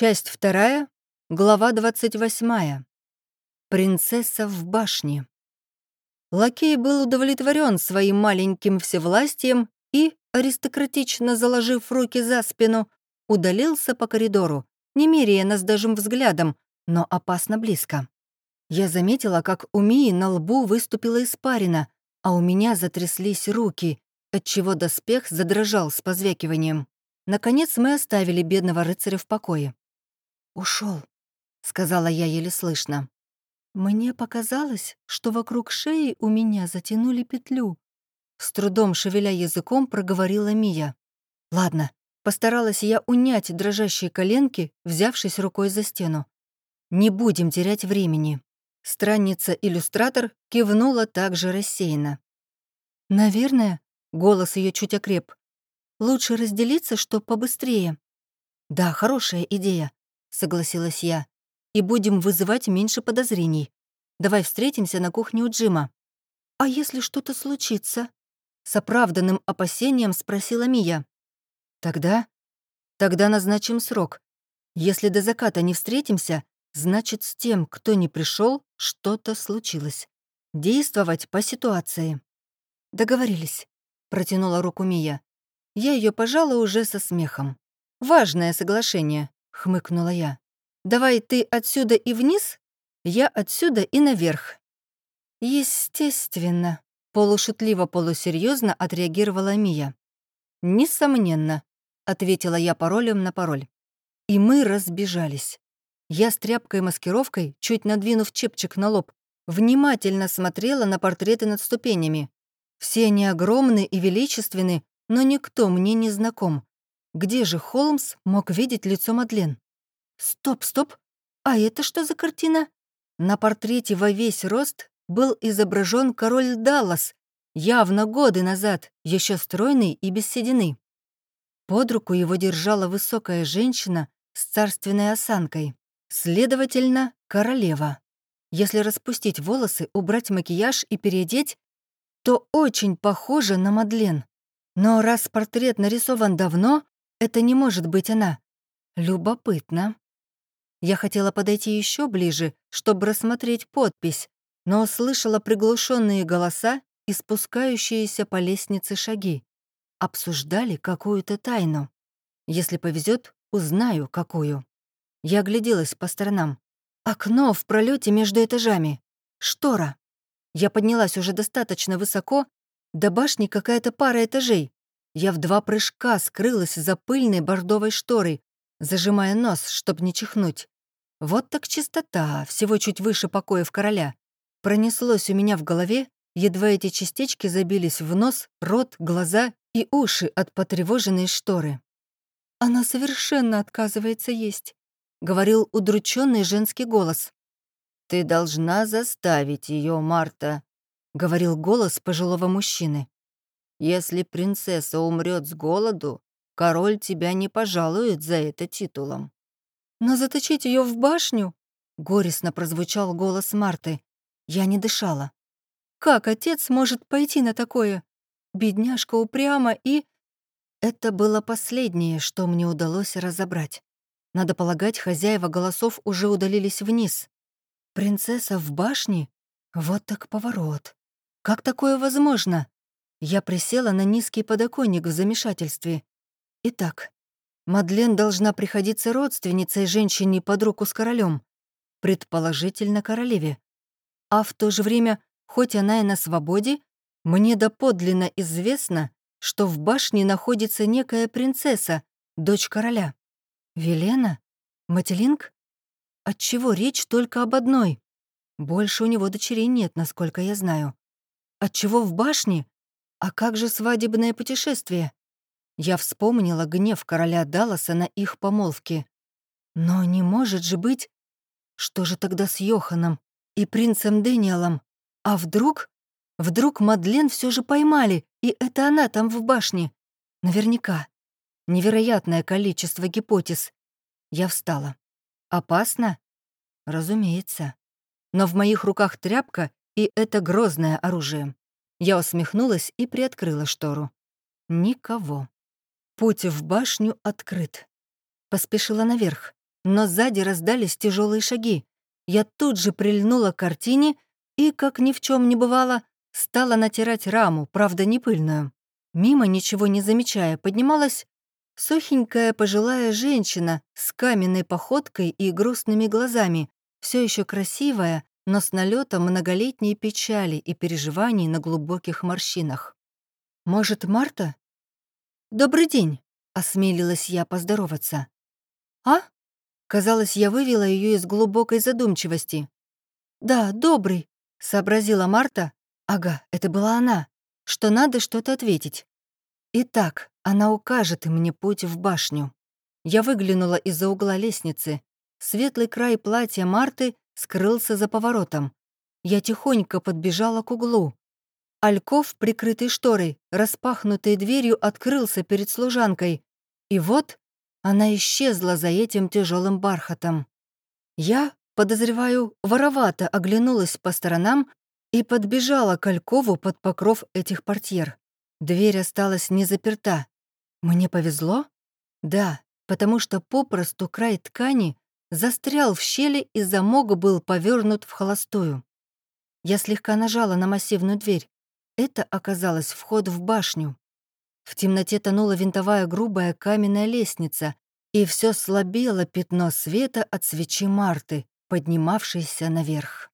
Часть вторая, глава 28. Принцесса в башне. Лакей был удовлетворен своим маленьким всевластием и, аристократично заложив руки за спину, удалился по коридору, не меряя нас даже взглядом, но опасно близко. Я заметила, как у Мии на лбу выступила испарина, а у меня затряслись руки, отчего доспех задрожал с позвякиванием. Наконец мы оставили бедного рыцаря в покое. Ушел, сказала я еле слышно. Мне показалось, что вокруг шеи у меня затянули петлю. С трудом шевеля языком проговорила Мия. Ладно, постаралась я унять дрожащие коленки, взявшись рукой за стену. Не будем терять времени. Странница-иллюстратор кивнула также рассеянно. «Наверное», — голос ее чуть окреп, «лучше разделиться, что побыстрее». «Да, хорошая идея», — согласилась я. «И будем вызывать меньше подозрений. Давай встретимся на кухне у Джима». «А если что-то случится?» С оправданным опасением спросила Мия. «Тогда? Тогда назначим срок. Если до заката не встретимся, Значит, с тем, кто не пришел, что-то случилось. Действовать по ситуации. Договорились. Протянула руку Мия. Я ее пожала уже со смехом. «Важное соглашение», — хмыкнула я. «Давай ты отсюда и вниз, я отсюда и наверх». «Естественно», — полушутливо-полусерьезно отреагировала Мия. «Несомненно», — ответила я паролем на пароль. И мы разбежались. Я с тряпкой-маскировкой, чуть надвинув чепчик на лоб, внимательно смотрела на портреты над ступенями. Все они огромны и величественны, но никто мне не знаком. Где же Холмс мог видеть лицо Мадлен? Стоп, стоп! А это что за картина? На портрете во весь рост был изображен король Даллас, явно годы назад, еще стройный и без седины. Под руку его держала высокая женщина с царственной осанкой. Следовательно, королева. Если распустить волосы, убрать макияж и переодеть, то очень похоже на Мадлен. Но раз портрет нарисован давно, это не может быть она. Любопытно. Я хотела подойти еще ближе, чтобы рассмотреть подпись, но услышала приглушенные голоса и спускающиеся по лестнице шаги. Обсуждали какую-то тайну. Если повезет, узнаю, какую. Я огляделась по сторонам. Окно в пролете между этажами. Штора. Я поднялась уже достаточно высоко. До башни какая-то пара этажей. Я в два прыжка скрылась за пыльной бордовой шторой, зажимая нос, чтобы не чихнуть. Вот так чистота, всего чуть выше покоев короля. Пронеслось у меня в голове, едва эти частички забились в нос, рот, глаза и уши от потревоженной шторы. Она совершенно отказывается есть. — говорил удрученный женский голос. «Ты должна заставить ее, Марта», — говорил голос пожилого мужчины. «Если принцесса умрет с голоду, король тебя не пожалует за это титулом». «Но заточить ее в башню?» — горестно прозвучал голос Марты. Я не дышала. «Как отец может пойти на такое? Бедняжка упряма и...» Это было последнее, что мне удалось разобрать. Надо полагать, хозяева голосов уже удалились вниз. Принцесса в башне? Вот так поворот. Как такое возможно? Я присела на низкий подоконник в замешательстве. Итак, Мадлен должна приходиться родственницей женщине под руку с королем, предположительно королеве. А в то же время, хоть она и на свободе, мне доподлинно известно, что в башне находится некая принцесса, дочь короля. Велена? Мателинг? Отчего речь только об одной? Больше у него дочерей нет, насколько я знаю. Отчего в башне? А как же свадебное путешествие? Я вспомнила гнев короля Далласа на их помолвке. Но не может же быть... Что же тогда с Йоханом и принцем Дэниелом? А вдруг... Вдруг Мадлен все же поймали, и это она там в башне? Наверняка. Невероятное количество гипотез. Я встала. Опасно? Разумеется. Но в моих руках тряпка, и это грозное оружие. Я усмехнулась и приоткрыла штору. Никого. Путь в башню открыт. Поспешила наверх, но сзади раздались тяжелые шаги. Я тут же прильнула к картине и, как ни в чем не бывало, стала натирать раму, правда, не пыльную. Мимо, ничего не замечая, поднималась сухенькая пожилая женщина с каменной походкой и грустными глазами, все еще красивая, но с налетом многолетней печали и переживаний на глубоких морщинах. «Может, Марта?» «Добрый день», — осмелилась я поздороваться. «А?» Казалось, я вывела ее из глубокой задумчивости. «Да, добрый», — сообразила Марта. «Ага, это была она. Что надо что-то ответить. Итак, она укажет мне путь в башню». Я выглянула из-за угла лестницы. Светлый край платья Марты скрылся за поворотом. Я тихонько подбежала к углу. Альков, прикрытый шторой, распахнутой дверью, открылся перед служанкой. И вот она исчезла за этим тяжелым бархатом. Я, подозреваю, воровато оглянулась по сторонам и подбежала к Алькову под покров этих портьер. Дверь осталась не заперта. Мне повезло? Да, потому что попросту край ткани застрял в щели и замок был повернут в холостую. Я слегка нажала на массивную дверь. Это оказалось вход в башню. В темноте тонула винтовая грубая каменная лестница, и все слабело пятно света от свечи Марты, поднимавшейся наверх.